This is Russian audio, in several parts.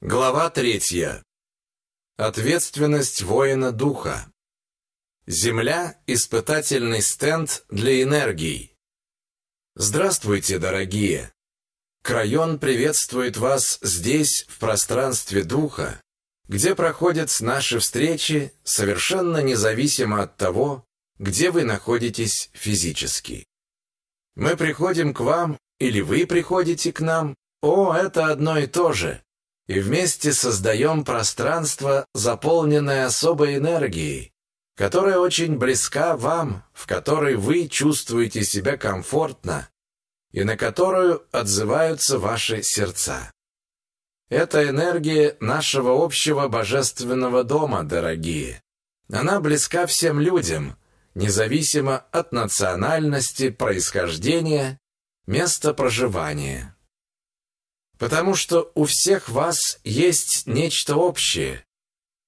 Глава третья. Ответственность воина духа. Земля – испытательный стенд для энергий. Здравствуйте, дорогие! Крайон приветствует вас здесь, в пространстве духа, где проходят наши встречи совершенно независимо от того, где вы находитесь физически. Мы приходим к вам, или вы приходите к нам, о, это одно и то же – и вместе создаем пространство, заполненное особой энергией, которая очень близка вам, в которой вы чувствуете себя комфортно и на которую отзываются ваши сердца. Это энергия нашего общего божественного дома, дорогие. Она близка всем людям, независимо от национальности, происхождения, места проживания. Потому что у всех вас есть нечто общее.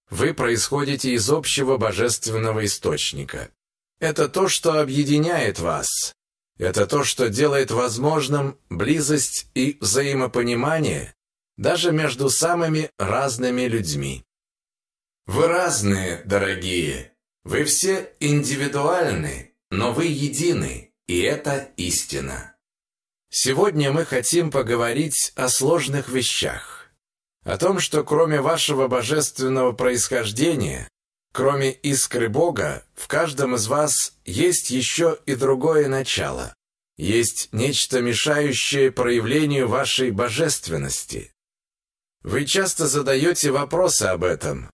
Вы происходите из общего божественного источника. Это то, что объединяет вас. Это то, что делает возможным близость и взаимопонимание даже между самыми разными людьми. Вы разные, дорогие. Вы все индивидуальны, но вы едины, и это истина. Сегодня мы хотим поговорить о сложных вещах. О том, что кроме вашего божественного происхождения, кроме искры Бога, в каждом из вас есть еще и другое начало. Есть нечто мешающее проявлению вашей божественности. Вы часто задаете вопросы об этом.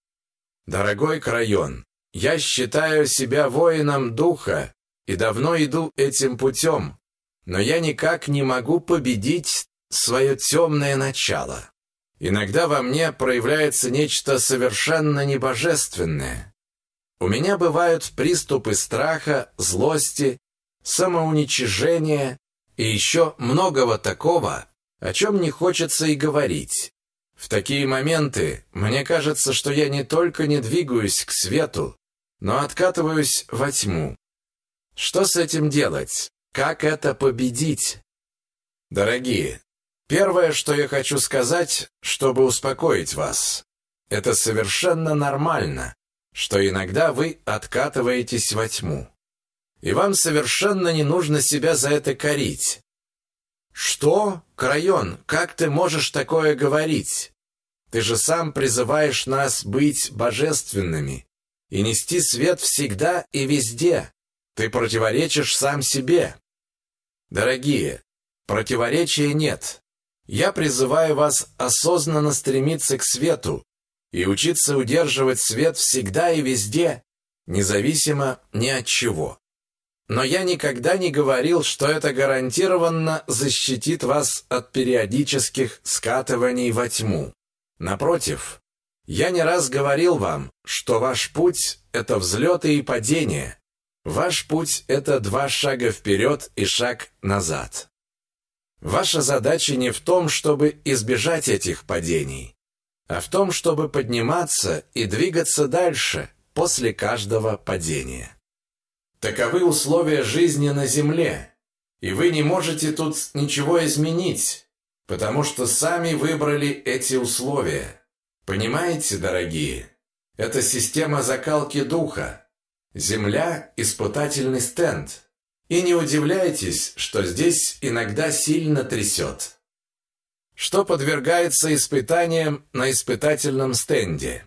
Дорогой Крайон, я считаю себя воином духа и давно иду этим путем, но я никак не могу победить свое темное начало. Иногда во мне проявляется нечто совершенно небожественное. У меня бывают приступы страха, злости, самоуничижения и еще многого такого, о чем не хочется и говорить. В такие моменты мне кажется, что я не только не двигаюсь к свету, но откатываюсь во тьму. Что с этим делать? Как это победить? Дорогие, первое, что я хочу сказать, чтобы успокоить вас, это совершенно нормально, что иногда вы откатываетесь во тьму. И вам совершенно не нужно себя за это корить. Что, Крайон, как ты можешь такое говорить? Ты же сам призываешь нас быть божественными и нести свет всегда и везде. Ты противоречишь сам себе. Дорогие, противоречия нет. Я призываю вас осознанно стремиться к свету и учиться удерживать свет всегда и везде, независимо ни от чего. Но я никогда не говорил, что это гарантированно защитит вас от периодических скатываний во тьму. Напротив, я не раз говорил вам, что ваш путь – это взлеты и падения, Ваш путь – это два шага вперед и шаг назад. Ваша задача не в том, чтобы избежать этих падений, а в том, чтобы подниматься и двигаться дальше после каждого падения. Таковы условия жизни на Земле, и вы не можете тут ничего изменить, потому что сами выбрали эти условия. Понимаете, дорогие? Это система закалки духа, Земля – испытательный стенд. И не удивляйтесь, что здесь иногда сильно трясет. Что подвергается испытаниям на испытательном стенде?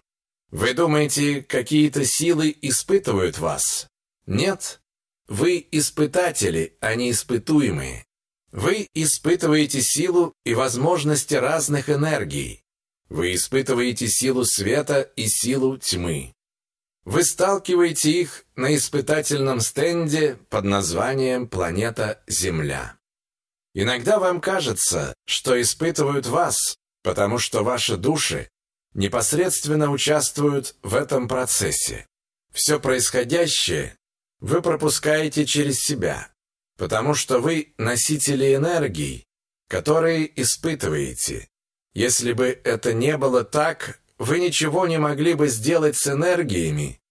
Вы думаете, какие-то силы испытывают вас? Нет. Вы испытатели, а не испытуемые. Вы испытываете силу и возможности разных энергий. Вы испытываете силу света и силу тьмы. Вы сталкиваете их на испытательном стенде под названием «Планета Земля». Иногда вам кажется, что испытывают вас, потому что ваши души непосредственно участвуют в этом процессе. Все происходящее вы пропускаете через себя, потому что вы носители энергии, которые испытываете. Если бы это не было так, вы ничего не могли бы сделать с энергиями,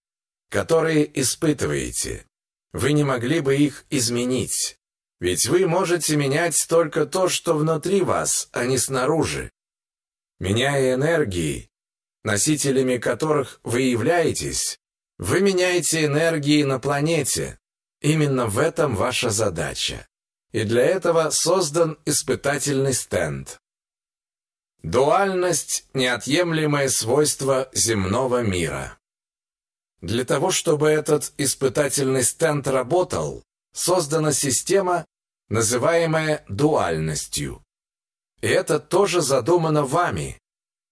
которые испытываете. Вы не могли бы их изменить. Ведь вы можете менять только то, что внутри вас, а не снаружи. Меняя энергии, носителями которых вы являетесь, вы меняете энергии на планете. Именно в этом ваша задача. И для этого создан испытательный стенд. Дуальность – неотъемлемое свойство земного мира. Для того, чтобы этот испытательный стенд работал, создана система, называемая дуальностью. И это тоже задумано вами.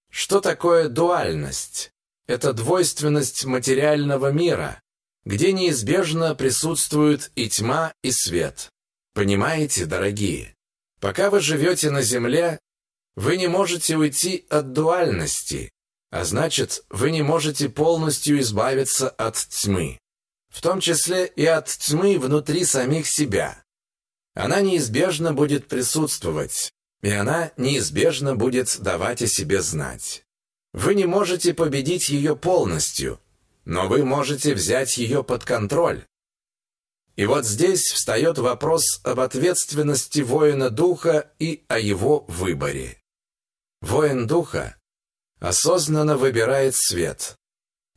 Что такое дуальность? Это двойственность материального мира, где неизбежно присутствуют и тьма, и свет. Понимаете, дорогие? Пока вы живете на Земле, вы не можете уйти от дуальности, а значит, вы не можете полностью избавиться от тьмы, в том числе и от тьмы внутри самих себя. Она неизбежно будет присутствовать, и она неизбежно будет давать о себе знать. Вы не можете победить ее полностью, но вы можете взять ее под контроль. И вот здесь встает вопрос об ответственности воина духа и о его выборе. Воин духа осознанно выбирает свет.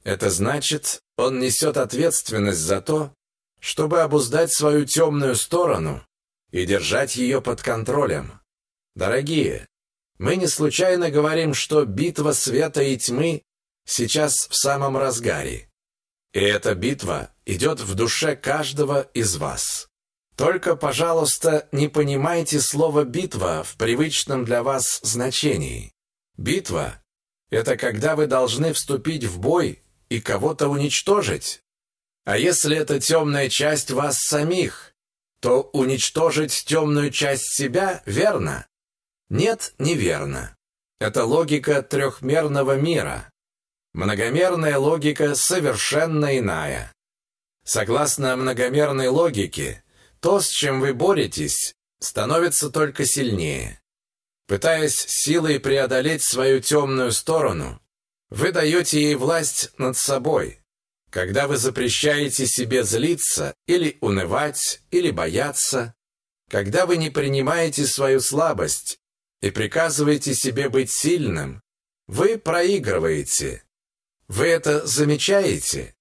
Это значит, он несет ответственность за то, чтобы обуздать свою темную сторону и держать ее под контролем. Дорогие, мы не случайно говорим, что битва света и тьмы сейчас в самом разгаре. И эта битва идет в душе каждого из вас. Только, пожалуйста, не понимайте слово «битва» в привычном для вас значении. Битва это когда вы должны вступить в бой и кого-то уничтожить. А если это темная часть вас самих, то уничтожить темную часть себя верно? Нет, неверно. Это логика трехмерного мира. Многомерная логика совершенно иная. Согласно многомерной логике, то, с чем вы боретесь, становится только сильнее. Пытаясь силой преодолеть свою темную сторону, вы даете ей власть над собой. Когда вы запрещаете себе злиться или унывать, или бояться, когда вы не принимаете свою слабость и приказываете себе быть сильным, вы проигрываете. Вы это замечаете?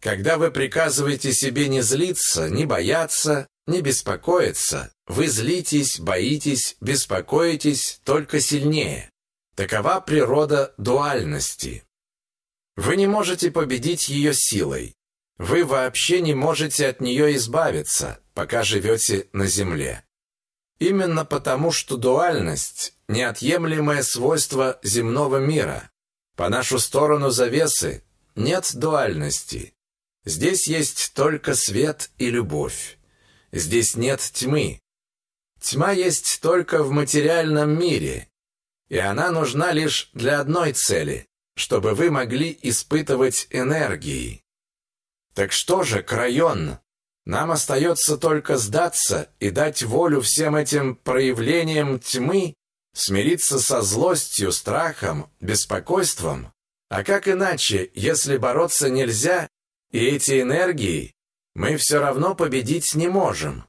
Когда вы приказываете себе не злиться, не бояться, не беспокоиться, вы злитесь, боитесь, беспокоитесь только сильнее. Такова природа дуальности. Вы не можете победить ее силой. Вы вообще не можете от нее избавиться, пока живете на Земле. Именно потому, что дуальность – неотъемлемое свойство земного мира. По нашу сторону завесы нет дуальности. Здесь есть только свет и любовь. Здесь нет тьмы. Тьма есть только в материальном мире, и она нужна лишь для одной цели, чтобы вы могли испытывать энергии. Так что же, Крайон, нам остается только сдаться и дать волю всем этим проявлениям тьмы, смириться со злостью, страхом, беспокойством. А как иначе, если бороться нельзя и эти энергии мы все равно победить не можем.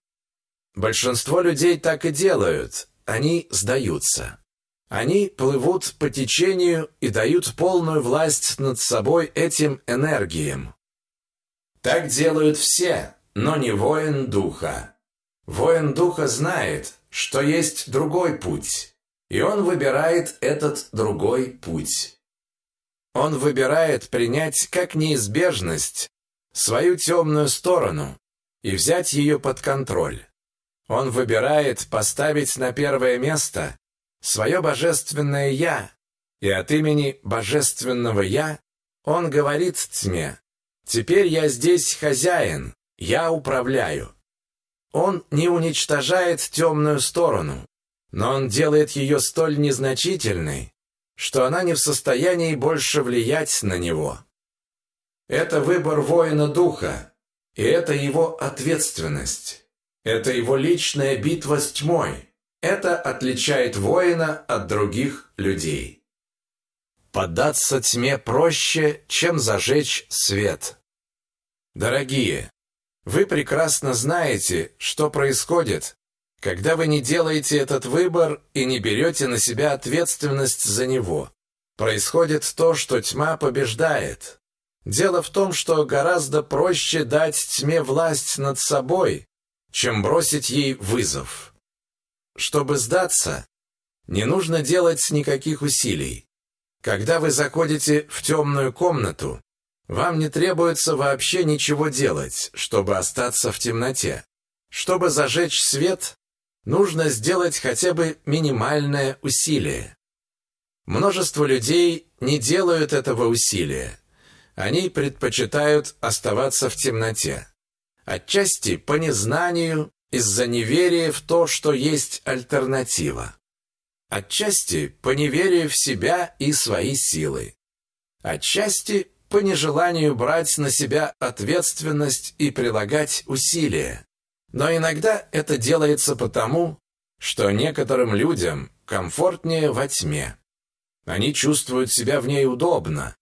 Большинство людей так и делают, они сдаются. Они плывут по течению и дают полную власть над собой этим энергиям. Так делают все, но не воин духа. Воин духа знает, что есть другой путь, и он выбирает этот другой путь. Он выбирает принять как неизбежность свою темную сторону и взять ее под контроль. Он выбирает поставить на первое место свое божественное «Я», и от имени божественного «Я» он говорит тьме «Теперь я здесь хозяин, я управляю». Он не уничтожает темную сторону, но он делает ее столь незначительной, что она не в состоянии больше влиять на него. Это выбор воина духа, и это его ответственность. Это его личная битва с тьмой. Это отличает воина от других людей. Поддаться тьме проще, чем зажечь свет. Дорогие, вы прекрасно знаете, что происходит, когда вы не делаете этот выбор и не берете на себя ответственность за него. Происходит то, что тьма побеждает. Дело в том, что гораздо проще дать тьме власть над собой, чем бросить ей вызов. Чтобы сдаться, не нужно делать никаких усилий. Когда вы заходите в темную комнату, вам не требуется вообще ничего делать, чтобы остаться в темноте. Чтобы зажечь свет, нужно сделать хотя бы минимальное усилие. Множество людей не делают этого усилия. Они предпочитают оставаться в темноте. Отчасти по незнанию, из-за неверия в то, что есть альтернатива. Отчасти по неверию в себя и свои силы. Отчасти по нежеланию брать на себя ответственность и прилагать усилия. Но иногда это делается потому, что некоторым людям комфортнее во тьме. Они чувствуют себя в ней удобно.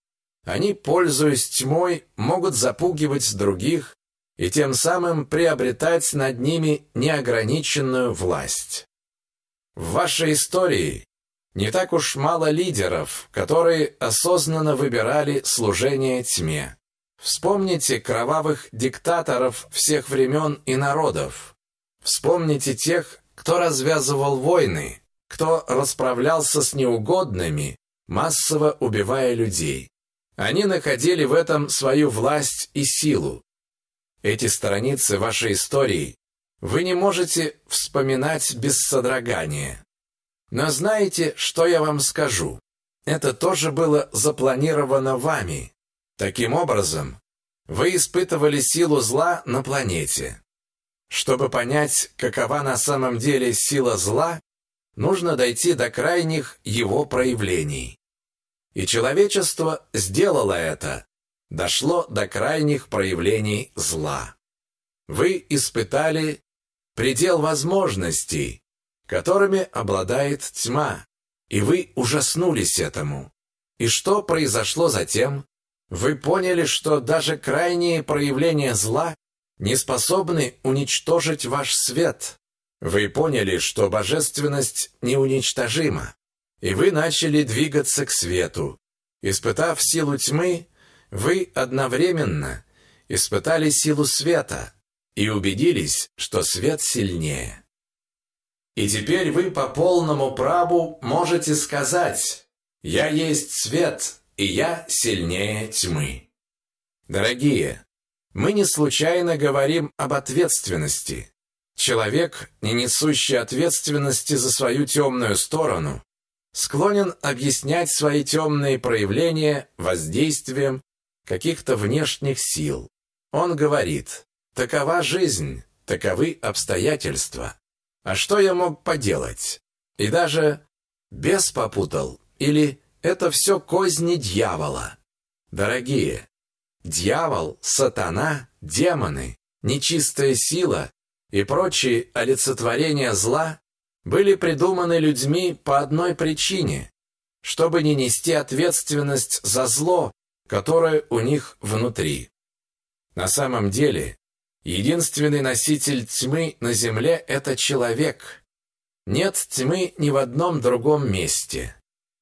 Они, пользуясь тьмой, могут запугивать других и тем самым приобретать над ними неограниченную власть. В вашей истории не так уж мало лидеров, которые осознанно выбирали служение тьме. Вспомните кровавых диктаторов всех времен и народов. Вспомните тех, кто развязывал войны, кто расправлялся с неугодными, массово убивая людей. Они находили в этом свою власть и силу. Эти страницы вашей истории вы не можете вспоминать без содрогания. Но знаете, что я вам скажу? Это тоже было запланировано вами. Таким образом, вы испытывали силу зла на планете. Чтобы понять, какова на самом деле сила зла, нужно дойти до крайних его проявлений. И человечество сделало это, дошло до крайних проявлений зла. Вы испытали предел возможностей, которыми обладает тьма, и вы ужаснулись этому. И что произошло затем? Вы поняли, что даже крайние проявления зла не способны уничтожить ваш свет. Вы поняли, что божественность неуничтожима, и вы начали двигаться к свету. Испытав силу тьмы, вы одновременно испытали силу света и убедились, что свет сильнее. И теперь вы по полному праву можете сказать «Я есть свет, и я сильнее тьмы». Дорогие, мы не случайно говорим об ответственности. Человек, не несущий ответственности за свою темную сторону, склонен объяснять свои темные проявления воздействием каких-то внешних сил. Он говорит, такова жизнь, таковы обстоятельства. А что я мог поделать? И даже бес попутал, или это все козни дьявола. Дорогие, дьявол, сатана, демоны, нечистая сила и прочие олицетворения зла были придуманы людьми по одной причине, чтобы не нести ответственность за зло, которое у них внутри. На самом деле, Единственный носитель тьмы на земле – это человек. Нет тьмы ни в одном другом месте.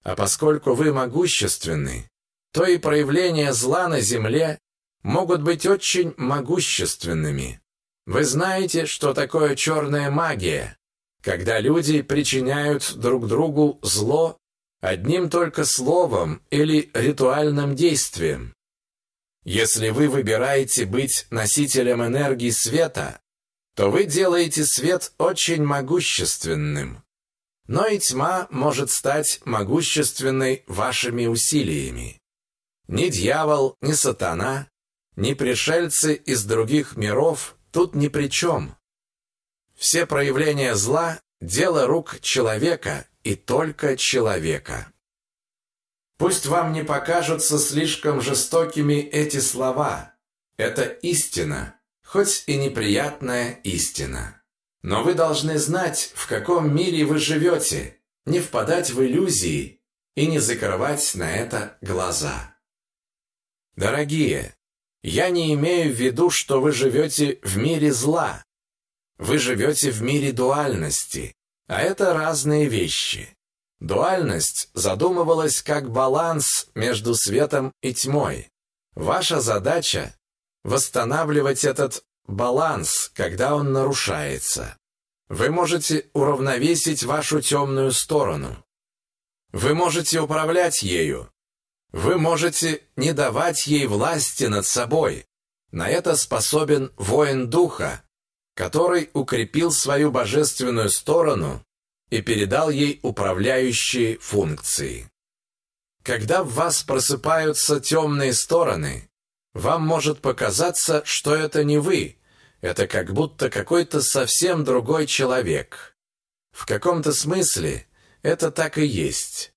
А поскольку вы могущественны, то и проявления зла на земле могут быть очень могущественными. Вы знаете, что такое черная магия, когда люди причиняют друг другу зло одним только словом или ритуальным действием. Если вы выбираете быть носителем энергии света, то вы делаете свет очень могущественным. Но и тьма может стать могущественной вашими усилиями. Ни дьявол, ни сатана, ни пришельцы из других миров тут ни при чем. Все проявления зла – дело рук человека и только человека. Пусть вам не покажутся слишком жестокими эти слова. Это истина, хоть и неприятная истина. Но вы должны знать, в каком мире вы живете, не впадать в иллюзии и не закрывать на это глаза. Дорогие, я не имею в виду, что вы живете в мире зла. Вы живете в мире дуальности, а это разные вещи. Дуальность задумывалась как баланс между светом и тьмой. Ваша задача – восстанавливать этот баланс, когда он нарушается. Вы можете уравновесить вашу темную сторону. Вы можете управлять ею. Вы можете не давать ей власти над собой. На это способен воин духа, который укрепил свою божественную сторону и передал ей управляющие функции. Когда в вас просыпаются темные стороны, вам может показаться, что это не вы, это как будто какой-то совсем другой человек. В каком-то смысле это так и есть.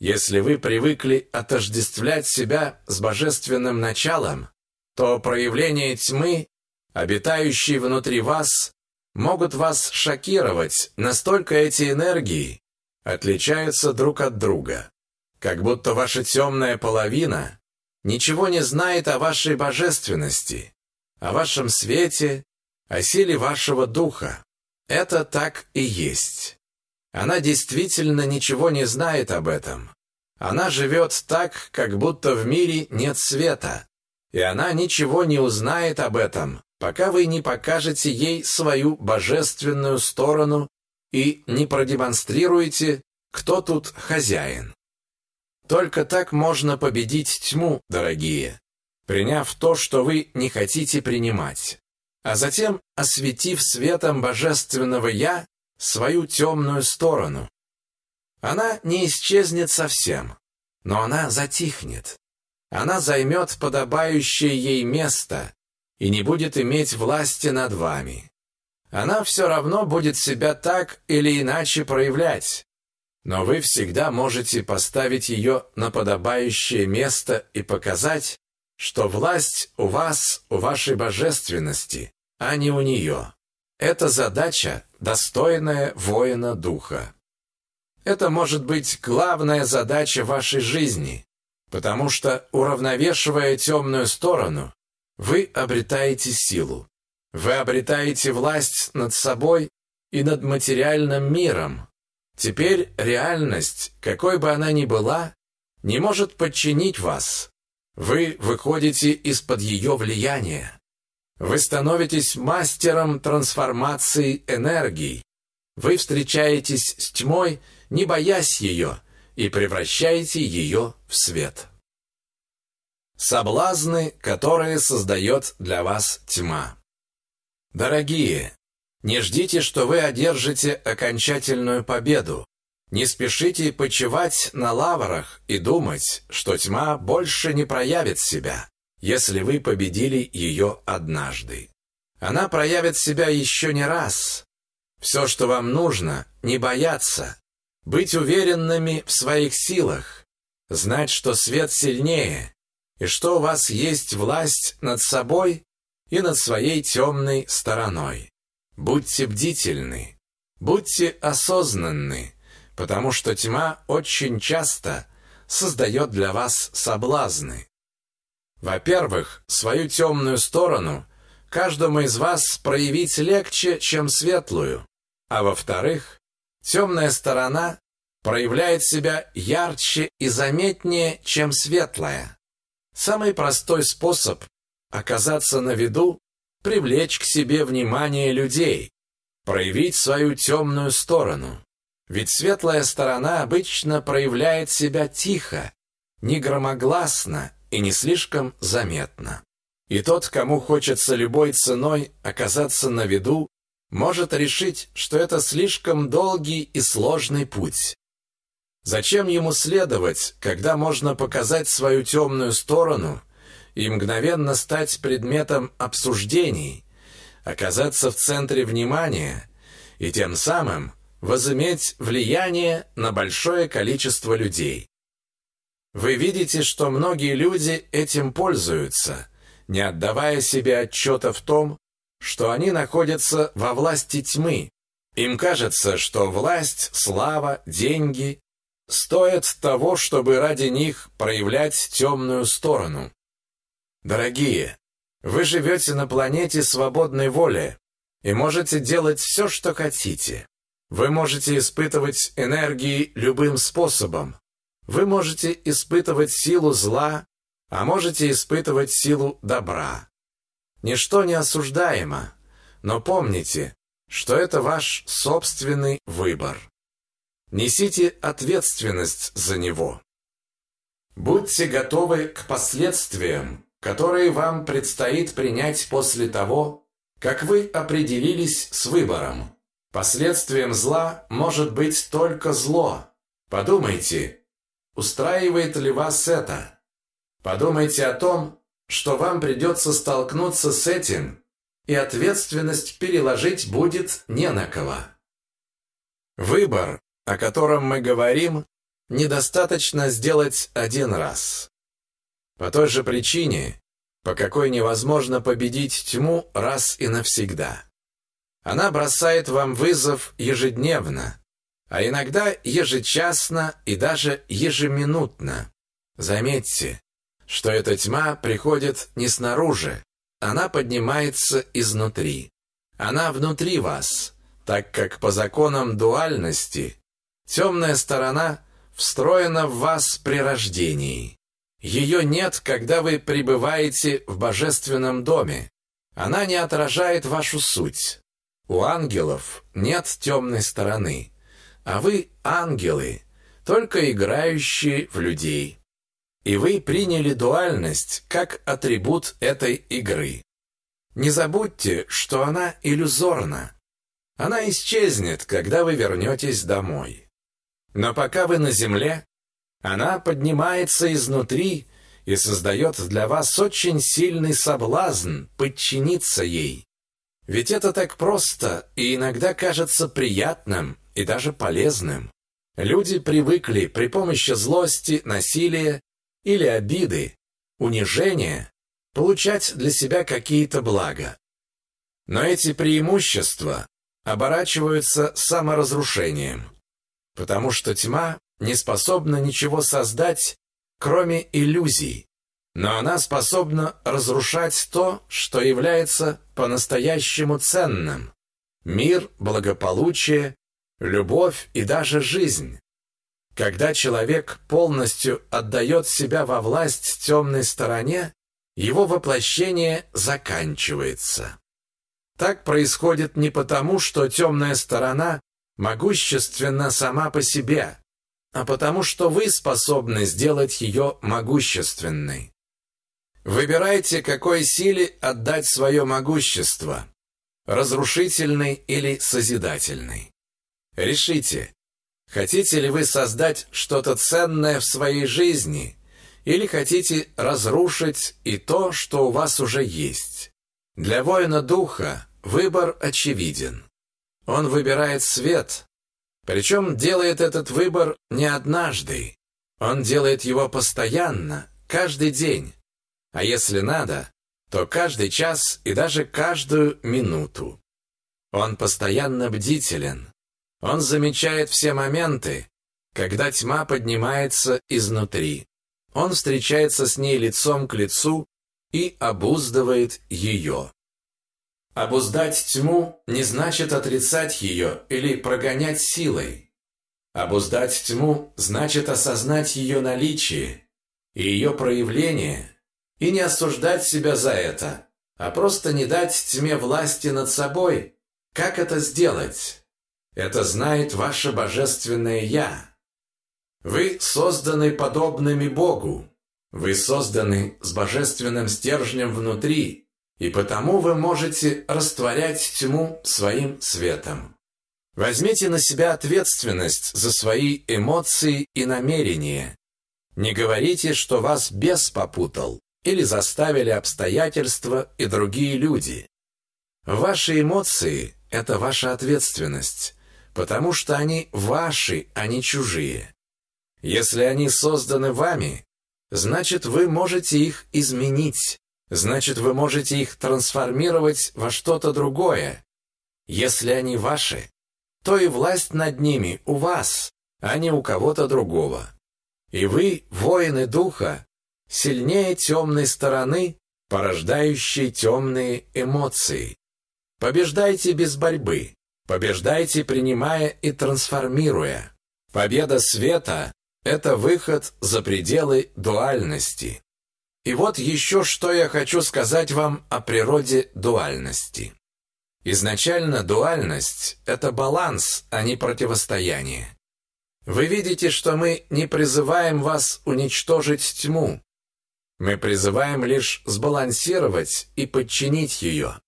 Если вы привыкли отождествлять себя с божественным началом, то проявления тьмы, обитающие внутри вас, могут вас шокировать, настолько эти энергии отличаются друг от друга. Как будто ваша темная половина ничего не знает о вашей божественности, о вашем свете, о силе вашего духа. Это так и есть. Она действительно ничего не знает об этом. Она живет так, как будто в мире нет света. И она ничего не узнает об этом, пока вы не покажете ей свою божественную сторону и не продемонстрируете, кто тут хозяин. Только так можно победить тьму, дорогие, приняв то, что вы не хотите принимать, а затем осветив светом божественного «Я» свою темную сторону. Она не исчезнет совсем, но она затихнет. Она займет подобающее ей место, и не будет иметь власти над вами. Она все равно будет себя так или иначе проявлять, но вы всегда можете поставить ее на подобающее место и показать, что власть у вас, у вашей божественности, а не у нее. Это задача, достойная воина духа. Это может быть главная задача вашей жизни, потому что, уравновешивая темную сторону, вы обретаете силу. Вы обретаете власть над собой и над материальным миром. Теперь реальность, какой бы она ни была, не может подчинить вас. Вы выходите из-под ее влияния. Вы становитесь мастером трансформации энергий. Вы встречаетесь с тьмой, не боясь ее, и превращаете ее в свет. Соблазны, которые создает для вас тьма. Дорогие, не ждите, что вы одержите окончательную победу. Не спешите почивать на лаврах и думать, что тьма больше не проявит себя, если вы победили ее однажды. Она проявит себя еще не раз. Все, что вам нужно, не бояться, быть уверенными в своих силах, знать, что свет сильнее, и что у вас есть власть над собой и над своей темной стороной. Будьте бдительны, будьте осознанны, потому что тьма очень часто создает для вас соблазны. Во-первых, свою темную сторону каждому из вас проявить легче, чем светлую, а во-вторых, темная сторона проявляет себя ярче и заметнее, чем светлая. Самый простой способ оказаться на виду – привлечь к себе внимание людей, проявить свою темную сторону. Ведь светлая сторона обычно проявляет себя тихо, не громогласно и не слишком заметно. И тот, кому хочется любой ценой оказаться на виду, может решить, что это слишком долгий и сложный путь. Зачем ему следовать, когда можно показать свою темную сторону и мгновенно стать предметом обсуждений, оказаться в центре внимания и тем самым возыметь влияние на большое количество людей? Вы видите, что многие люди этим пользуются, не отдавая себе отчета в том, что они находятся во власти тьмы. Им кажется, что власть, слава, деньги стоят того, чтобы ради них проявлять темную сторону. Дорогие, вы живете на планете свободной воли, и можете делать все, что хотите. Вы можете испытывать энергии любым способом. Вы можете испытывать силу зла, а можете испытывать силу добра. Ничто не осуждаемо, но помните, что это ваш собственный выбор. Несите ответственность за него. Будьте готовы к последствиям, которые вам предстоит принять после того, как вы определились с выбором. Последствием зла может быть только зло. Подумайте, устраивает ли вас это? Подумайте о том, что вам придется столкнуться с этим, и ответственность переложить будет не на кого. Выбор, о котором мы говорим, недостаточно сделать один раз. По той же причине, по какой невозможно победить тьму раз и навсегда. Она бросает вам вызов ежедневно, а иногда ежечасно и даже ежеминутно. Заметьте, что эта тьма приходит не снаружи, она поднимается изнутри. Она внутри вас, так как по законам дуальности темная сторона встроена в вас при рождении. Ее нет, когда вы пребываете в божественном доме. Она не отражает вашу суть. У ангелов нет темной стороны, а вы ангелы, только играющие в людей. И вы приняли дуальность как атрибут этой игры. Не забудьте, что она иллюзорна. Она исчезнет, когда вы вернетесь домой. Но пока вы на земле, она поднимается изнутри и создает для вас очень сильный соблазн подчиниться ей. Ведь это так просто и иногда кажется приятным и даже полезным. Люди привыкли при помощи злости, насилия или обиды, унижения получать для себя какие-то блага. Но эти преимущества оборачиваются саморазрушением, потому что тьма не способна ничего создать, кроме иллюзий, но она способна разрушать то, что является по-настоящему ценным – мир, благополучие, любовь и даже жизнь. Когда человек полностью отдает себя во власть темной стороне, его воплощение заканчивается. Так происходит не потому, что темная сторона могущественна сама по себе, а потому что вы способны сделать ее могущественной. Выбирайте, какой силе отдать свое могущество – разрушительной или созидательной. Решите, хотите ли вы создать что-то ценное в своей жизни или хотите разрушить и то, что у вас уже есть. Для воина духа выбор очевиден. Он выбирает свет, причем делает этот выбор не однажды. Он делает его постоянно, каждый день. А если надо, то каждый час и даже каждую минуту. Он постоянно бдителен. Он замечает все моменты, когда тьма поднимается изнутри. Он встречается с ней лицом к лицу и обуздывает ее. Обуздать тьму не значит отрицать ее или прогонять силой. Обуздать тьму значит осознать ее наличие и ее проявление и не осуждать себя за это, а просто не дать тьме власти над собой. Как это сделать? Это знает ваше божественное «Я». Вы созданы подобными Богу. Вы созданы с божественным стержнем внутри, и потому вы можете растворять тьму своим светом. Возьмите на себя ответственность за свои эмоции и намерения. Не говорите, что вас бес попутал или заставили обстоятельства и другие люди. Ваши эмоции – это ваша ответственность, потому что они ваши, а не чужие. Если они созданы вами, значит вы можете их изменить, Значит, вы можете их трансформировать во что-то другое. Если они ваши, то и власть над ними у вас, а не у кого-то другого. И вы, воины духа, сильнее темной стороны, порождающей темные эмоции. Побеждайте без борьбы. Побеждайте, принимая и трансформируя. Победа света – это выход за пределы дуальности. И вот еще что я хочу сказать вам о природе дуальности. Изначально дуальность – это баланс, а не противостояние. Вы видите, что мы не призываем вас уничтожить тьму. Мы призываем лишь сбалансировать и подчинить ее.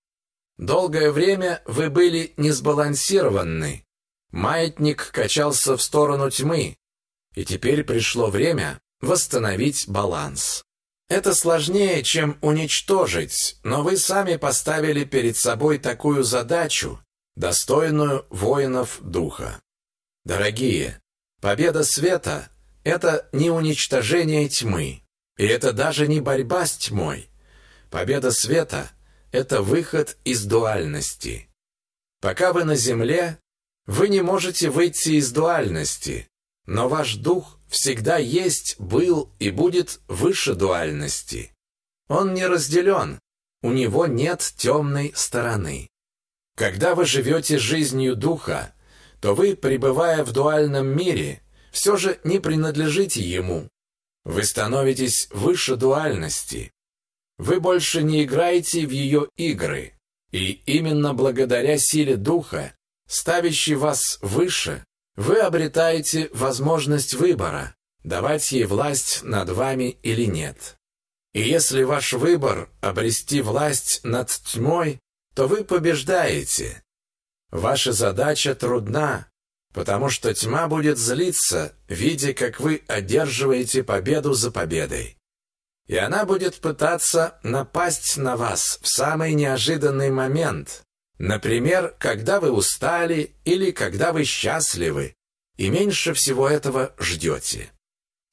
Долгое время вы были несбалансированы. Маятник качался в сторону тьмы, и теперь пришло время восстановить баланс. Это сложнее, чем уничтожить, но вы сами поставили перед собой такую задачу, достойную воинов духа. Дорогие, победа света – это не уничтожение тьмы, и это даже не борьба с тьмой. Победа света – это выход из дуальности. Пока вы на Земле, вы не можете выйти из дуальности, но ваш дух всегда есть, был и будет выше дуальности. Он не разделен, у него нет темной стороны. Когда вы живете жизнью духа, то вы, пребывая в дуальном мире, все же не принадлежите ему. Вы становитесь выше дуальности. Вы больше не играете в ее игры, и именно благодаря силе духа, ставящей вас выше, вы обретаете возможность выбора, давать ей власть над вами или нет. И если ваш выбор – обрести власть над тьмой, то вы побеждаете. Ваша задача трудна, потому что тьма будет злиться, видя, как вы одерживаете победу за победой и она будет пытаться напасть на вас в самый неожиданный момент. Например, когда вы устали или когда вы счастливы, и меньше всего этого ждете.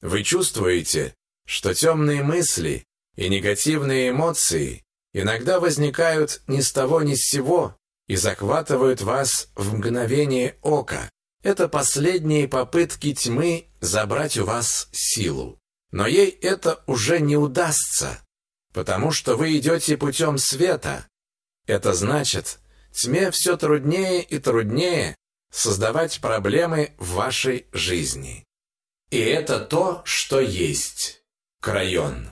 Вы чувствуете, что темные мысли и негативные эмоции иногда возникают ни с того ни с сего и захватывают вас в мгновение ока. Это последние попытки тьмы забрать у вас силу. Но ей это уже не удастся, потому что вы идете путем света. Это значит, тьме все труднее и труднее создавать проблемы в вашей жизни. И это то, что есть. Крайон.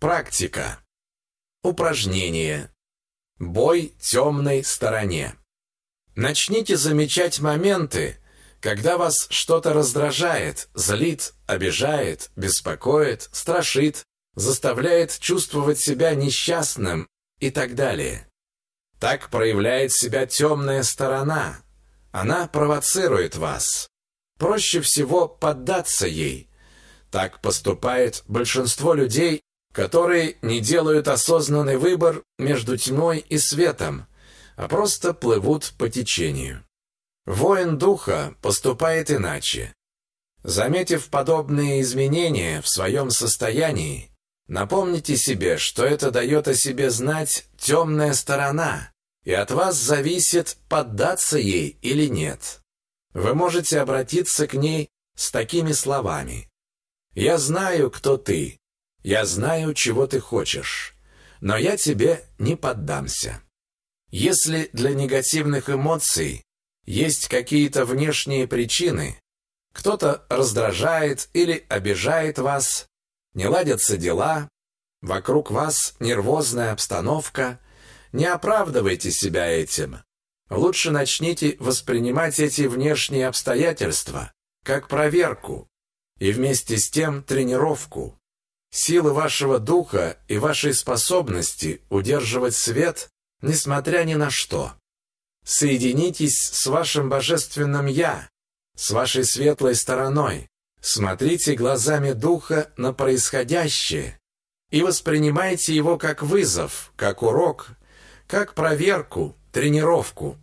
Практика. Упражнение. Бой темной стороне. Начните замечать моменты, когда вас что-то раздражает, злит, обижает, беспокоит, страшит, заставляет чувствовать себя несчастным и так далее. Так проявляет себя темная сторона. Она провоцирует вас. Проще всего поддаться ей. Так поступает большинство людей, которые не делают осознанный выбор между тьмой и светом, а просто плывут по течению. Воин духа поступает иначе. Заметив подобные изменения в своем состоянии, напомните себе, что это дает о себе знать темная сторона, и от вас зависит, поддаться ей или нет. Вы можете обратиться к ней с такими словами. «Я знаю, кто ты. Я знаю, чего ты хочешь. Но я тебе не поддамся». Если для негативных эмоций есть какие-то внешние причины. Кто-то раздражает или обижает вас, не ладятся дела, вокруг вас нервозная обстановка. Не оправдывайте себя этим. Лучше начните воспринимать эти внешние обстоятельства как проверку и вместе с тем тренировку. Силы вашего духа и вашей способности удерживать свет, несмотря ни на что. Соединитесь с вашим божественным «Я», с вашей светлой стороной. Смотрите глазами Духа на происходящее и воспринимайте его как вызов, как урок, как проверку, тренировку.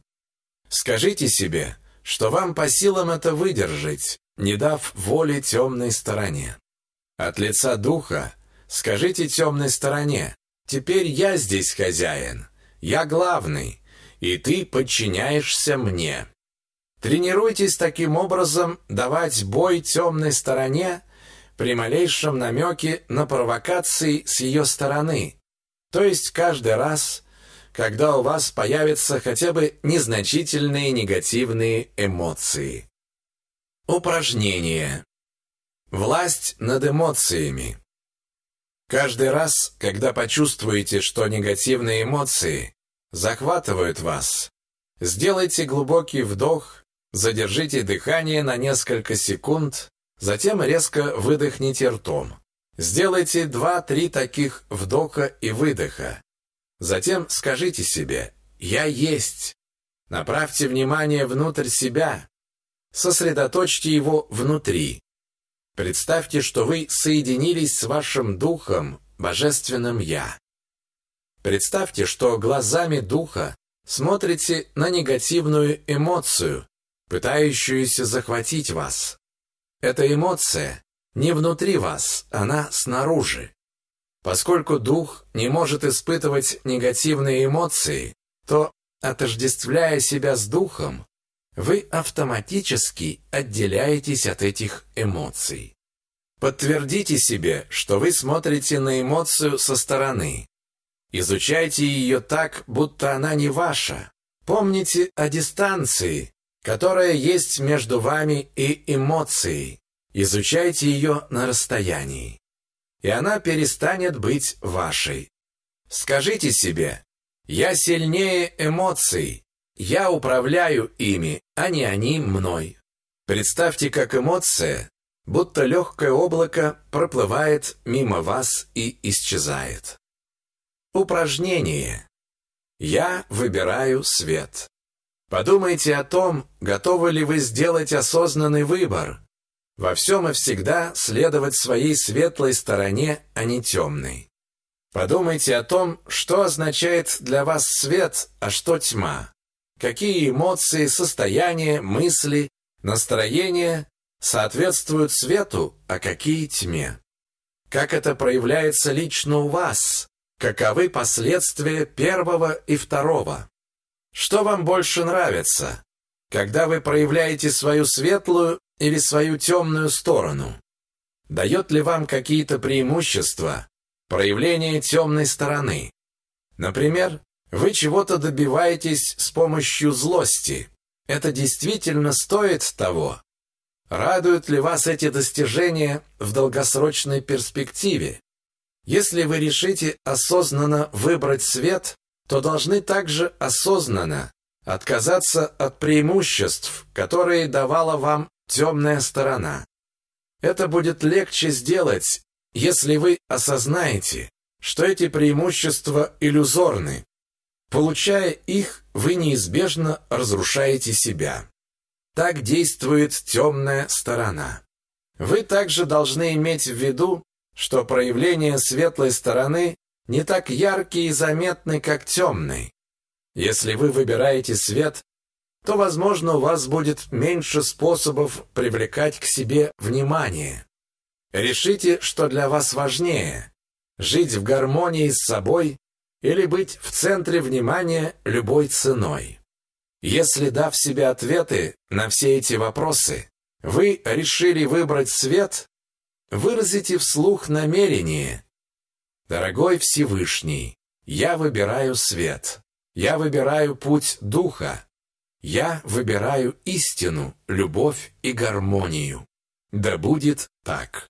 Скажите себе, что вам по силам это выдержать, не дав воли темной стороне. От лица Духа скажите темной стороне, «Теперь я здесь хозяин, я главный, и ты подчиняешься мне. Тренируйтесь таким образом давать бой темной стороне при малейшем намеке на провокации с ее стороны. То есть каждый раз, когда у вас появятся хотя бы незначительные негативные эмоции. Упражнение. Власть над эмоциями. Каждый раз, когда почувствуете, что негативные эмоции захватывают вас, сделайте глубокий вдох, задержите дыхание на несколько секунд, затем резко выдохните ртом. Сделайте 2-3 таких вдоха и выдоха. Затем скажите себе «Я есть». Направьте внимание внутрь себя, Сосредоточьте его внутри. Представьте, что вы соединились с вашим духом, божественным Я. Представьте, что глазами духа смотрите на негативную эмоцию, пытающуюся захватить вас. Эта эмоция не внутри вас, она снаружи. Поскольку дух не может испытывать негативные эмоции, то, отождествляя себя с духом, вы автоматически отделяетесь от этих эмоций. Подтвердите себе, что вы смотрите на эмоцию со стороны. Изучайте ее так, будто она не ваша. Помните о дистанции, которая есть между вами и эмоцией. Изучайте ее на расстоянии. И она перестанет быть вашей. Скажите себе, я сильнее эмоций, я управляю ими, а не они мной. Представьте, как эмоция, будто легкое облако, проплывает мимо вас и исчезает. Упражнение. Я выбираю свет. Подумайте о том, готовы ли вы сделать осознанный выбор. Во всем и всегда следовать своей светлой стороне, а не темной. Подумайте о том, что означает для вас свет, а что тьма какие эмоции, состояния, мысли, настроения соответствуют свету, а какие тьме. Как это проявляется лично у вас? Каковы последствия первого и второго? Что вам больше нравится, когда вы проявляете свою светлую или свою темную сторону? Дает ли вам какие-то преимущества проявление темной стороны? Например, вы чего-то добиваетесь с помощью злости. Это действительно стоит того? Радуют ли вас эти достижения в долгосрочной перспективе? Если вы решите осознанно выбрать свет, то должны также осознанно отказаться от преимуществ, которые давала вам темная сторона. Это будет легче сделать, если вы осознаете, что эти преимущества иллюзорны, Получая их, вы неизбежно разрушаете себя. Так действует темная сторона. Вы также должны иметь в виду, что проявления светлой стороны не так яркие и заметны, как темные. Если вы выбираете свет, то, возможно, у вас будет меньше способов привлекать к себе внимание. Решите, что для вас важнее – жить в гармонии с собой или быть в центре внимания любой ценой. Если, дав себе ответы на все эти вопросы, вы решили выбрать свет, выразите вслух намерение. Дорогой Всевышний, я выбираю свет. Я выбираю путь Духа. Я выбираю истину, любовь и гармонию. Да будет так.